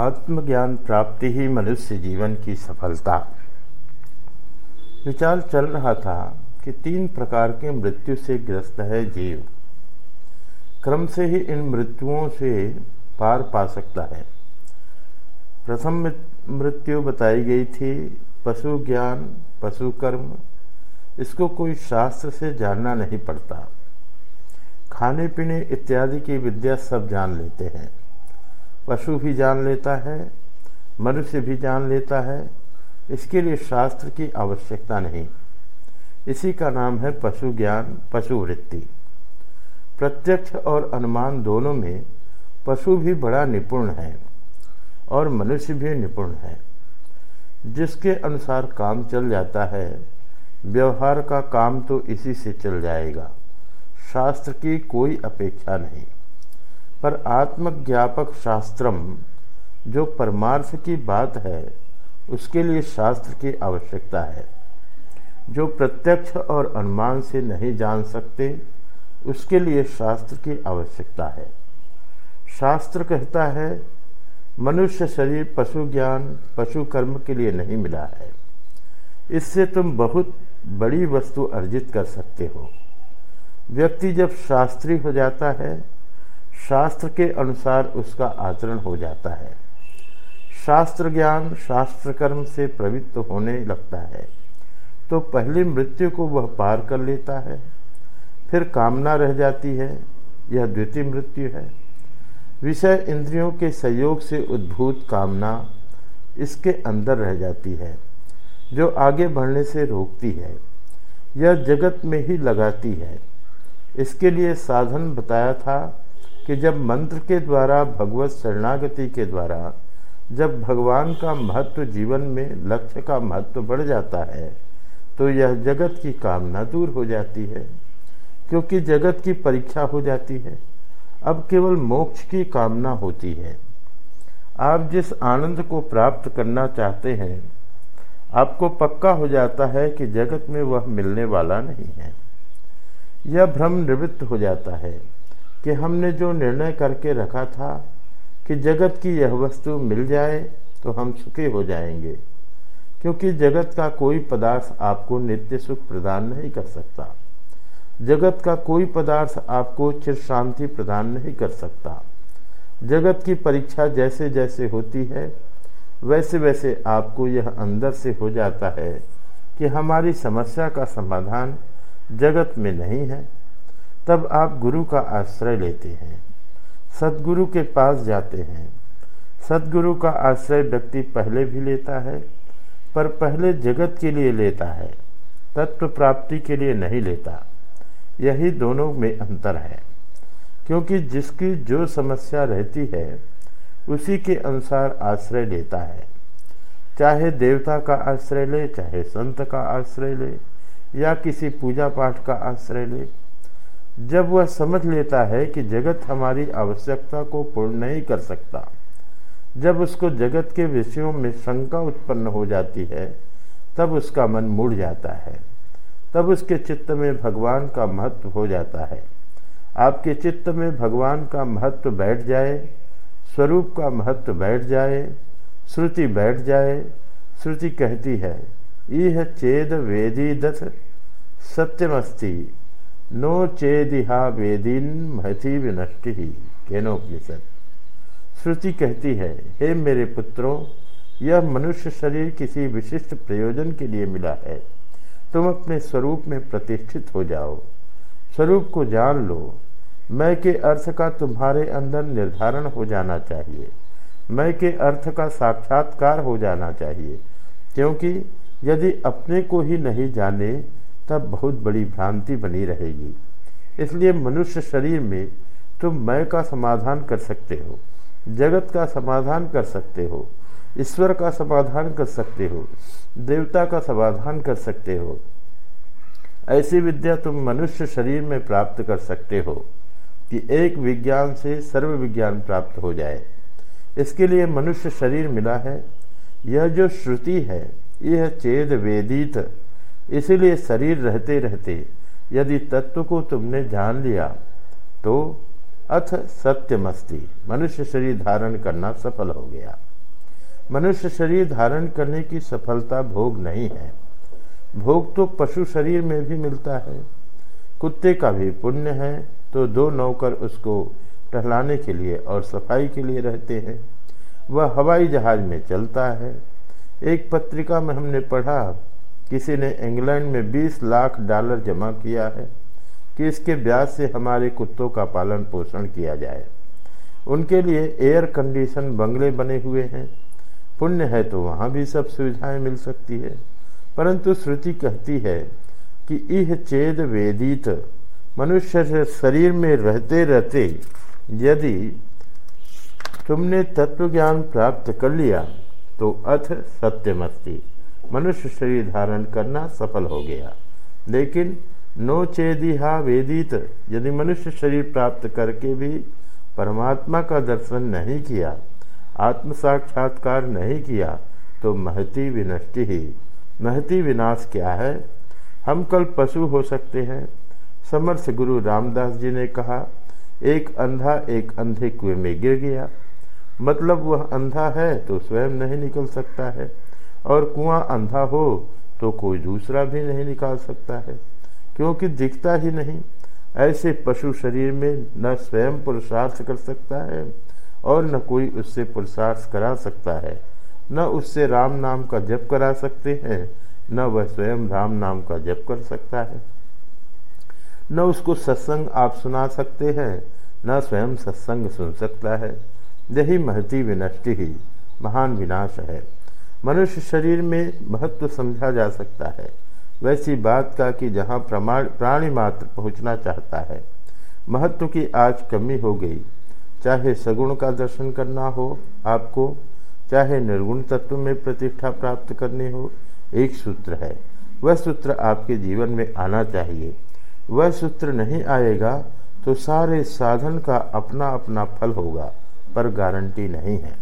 आत्मज्ञान प्राप्ति ही मनुष्य जीवन की सफलता। विचार चल रहा था कि तीन प्रकार के मृत्यु से ग्रस्त है जीव। क्रम से ही इन मृत्युओं से पार पा सकता है। प्रथम मृत्यु बताई गई थी, पशु ज्ञान, पशु कर्म, इसको कोई शास्त्र से जानना नहीं पड़ता। खाने पीने इत्यादि की विद्या सब जान लेते हैं। पशु भी जान लेता है, मनुष्य भी जान लेता है, इसके लिए शास्त्र की आवश्यकता नहीं। इसी का नाम है पशु ज्ञान, पशु वृत्ति। प्रत्यक्ष और अनुमान दोनों में पशु भी बड़ा निपुण है और मनुष्य भी निपुण है। जिसके अनुसार काम चल जाता है, व्यवहार का काम तो इसी से चल जाएगा। शास्त्र की कोई अपेक्षा नहीं। पर आत्मज्ञापक शास्त्रम, जो परमार्थ की बात है, उसके लिए शास्त्र की आवश्यकता है। जो प्रत्यक्ष और अनुमान से नहीं जान सकते, उसके लिए शास्त्र की आवश्यकता है। शास्त्र कहता है, मनुष्य शरीर पशु ज्ञान, पशु कर्म के लिए नहीं मिला है। इससे तुम बहुत बड़ी वस्तु अर्जित कर सकते हो। व्यक्ति जब शास्त्री हो जाता है शास्त्र के अनुसार उसका आचरण हो जाता है। शास्त्र ज्ञान, शास्त्र कर्म से प्रवृत्त होने लगता है। तो पहली मृत्यु को वह पार कर लेता है, फिर कामना रह जाती है, यह द्वितीय मृत्यु है। विषय इंद्रियों के सहयोग से उद्भूत कामना इसके अंदर रह जाती है, जो आगे बढ़ने से रोकती है। यह जगत में ही लगाती है। इसके लिए साधन बताया था कि जब मंत्र के द्वारा, भगवत शरणागति के द्वारा, जब भगवान का महत्व जीवन में, लक्ष्य का महत्व बढ़ जाता है तो यह जगत की कामना दूर हो जाती है, क्योंकि जगत की परीक्षा हो जाती है। अब केवल मोक्ष की कामना होती है। आप जिस आनंद को प्राप्त करना चाहते हैं, आपको पक्का हो जाता है कि जगत में वह मिलने वाला नहीं है। यह भ्रम निवृत्त हो जाता है। कि हमने जो निर्णय करके रखा था कि जगत की यह वस्तु मिल जाए तो हम सुखी हो जाएँगे, क्योंकि जगत का कोई पदार्थ आपको नित्य सुख प्रदान नहीं कर सकता। जगत का कोई पदार्थ आपको चिर शांति प्रदान नहीं कर सकता। जगत की परीक्षा जैसे जैसे होती है, वैसे वैसे आपको यह अंदर से हो जाता है कि हमारी समस्या का समाधान जगत में नहीं है। तब आप गुरु का आश्रय लेते हैं। सदगुरु के पास जाते हैं। सदगुरु का आश्रय व्यक्ति पहले भी लेता है, पर पहले जगत के लिए लेता है, तत्व प्राप्ति के लिए नहीं लेता। यही दोनों में अंतर है, क्योंकि जिसकी जो समस्या रहती है, उसी के अनुसार आश्रय लेता है। चाहे देवता का आश्रय ले, चाहे संत का आश्रय ले, या किसी पूजा पाठ का आश्रय ले जब वह समझ लेता है कि जगत हमारी आवश्यकता को पूर्ण नहीं कर सकता, जब उसको जगत के विषयों में शंका उत्पन्न हो जाती है, तब उसका मन मुड़ जाता है। तब उसके चित्त में भगवान का महत्व हो जाता है। आपके चित्त में भगवान का महत्व बैठ जाए, स्वरूप का महत्व बैठ जाए, श्रुति बैठ जाए, श्रुति कहती है यह चेद वेदी दथ सत्यमस्ति। नो चेदिहा वेदीन महती विनष्टि केनोपनिषद श्रुति कहती है, हे मेरे पुत्रों, यह मनुष्य शरीर किसी विशिष्ट प्रयोजन के लिए मिला है। तुम अपने स्वरूप में प्रतिष्ठित हो जाओ। स्वरूप को जान लो। मैं के अर्थ का तुम्हारे अंदर निर्धारण हो जाना चाहिए। मैं के अर्थ का साक्षात्कार हो जाना चाहिए। क्योंकि यदि अपने को ही नहीं जाने तब बहुत बड़ी भ्रांति बनी रहेगी। इसलिए मनुष्य शरीर में तुम मैं का समाधान कर सकते हो, जगत का समाधान कर सकते हो, ईश्वर का समाधान कर सकते हो, देवता का समाधान कर सकते हो। ऐसी विद्या तुम मनुष्य शरीर में प्राप्त कर सकते हो कि एक विज्ञान से सर्व विज्ञान प्राप्त हो जाए। इसके लिए मनुष्य शरीर मिला है। यह जो श्रुति है, यह चेद वेदित इसीलिए शरीर रहते रहते यदि तत्व को तुमने जान लिया तो अथ सत्यमस्ति। मनुष्य शरीर धारण करना सफल हो गया। मनुष्य शरीर धारण करने की सफलता भोग नहीं है। भोग तो पशु शरीर में भी मिलता है। कुत्ते का भी पुण्य है तो दो नौकर उसको टहलाने के लिए और सफ़ाई के लिए रहते हैं। वह हवाई जहाज़ में चलता है। एक पत्रिका में हमने पढ़ा किसी ने इंग्लैंड में 20 लाख डॉलर जमा किया है कि इसके ब्याज से हमारे कुत्तों का पालन पोषण किया जाए। उनके लिए एयर कंडीशन बंगले बने हुए हैं। पुण्य है तो वहाँ भी सब सुविधाएँ मिल सकती है। परंतु श्रुति कहती है कि इह चेद वेदित, मनुष्य शरीर में रहते रहते यदि तुमने तत्व ज्ञान प्राप्त कर लिया तो अथ सत्यमस्ति। मनुष्य शरीर धारण करना सफल हो गया। लेकिन नो चेदिहा वेदित, यदि मनुष्य शरीर प्राप्त करके भी परमात्मा का दर्शन नहीं किया आत्म साक्षात्कार नहीं किया तो महती विनष्टि ही। महती विनाश क्या है? हम कल पशु हो सकते हैं। समर्थ गुरु रामदास जी ने कहा, एक अंधा एक अंधे कुएँ में गिर गया। मतलब वह अंधा है तो स्वयं नहीं निकल सकता है। और कुआँ अंधा हो तो कोई दूसरा भी नहीं निकाल सकता है, क्योंकि दिखता ही नहीं। ऐसे पशु शरीर में न स्वयं पुरुषार्थ कर सकता है, और न कोई उससे पुरुषार्थ करा सकता है। न उससे राम नाम का जप करा सकते हैं, न वह स्वयं राम नाम का जप कर सकता है। न उसको सत्संग आप सुना सकते हैं, न स्वयं सत्संग सुन सकता है। यही महती विनष्टि ही, महान विनाश है। मनुष्य शरीर में महत्व समझा जा सकता है। वैसी बात का कि जहाँ प्रमाण, प्राणी मात्र पहुँचना चाहता है, महत्व की आज कमी हो गई। चाहे सगुण का दर्शन करना हो आपको, चाहे निर्गुण तत्व में प्रतिष्ठा प्राप्त करनी हो, एक सूत्र है। वह सूत्र आपके जीवन में आना चाहिए। वह सूत्र नहीं आएगा तो सारे साधन का अपना अपना फल होगा, पर गारंटी नहीं है।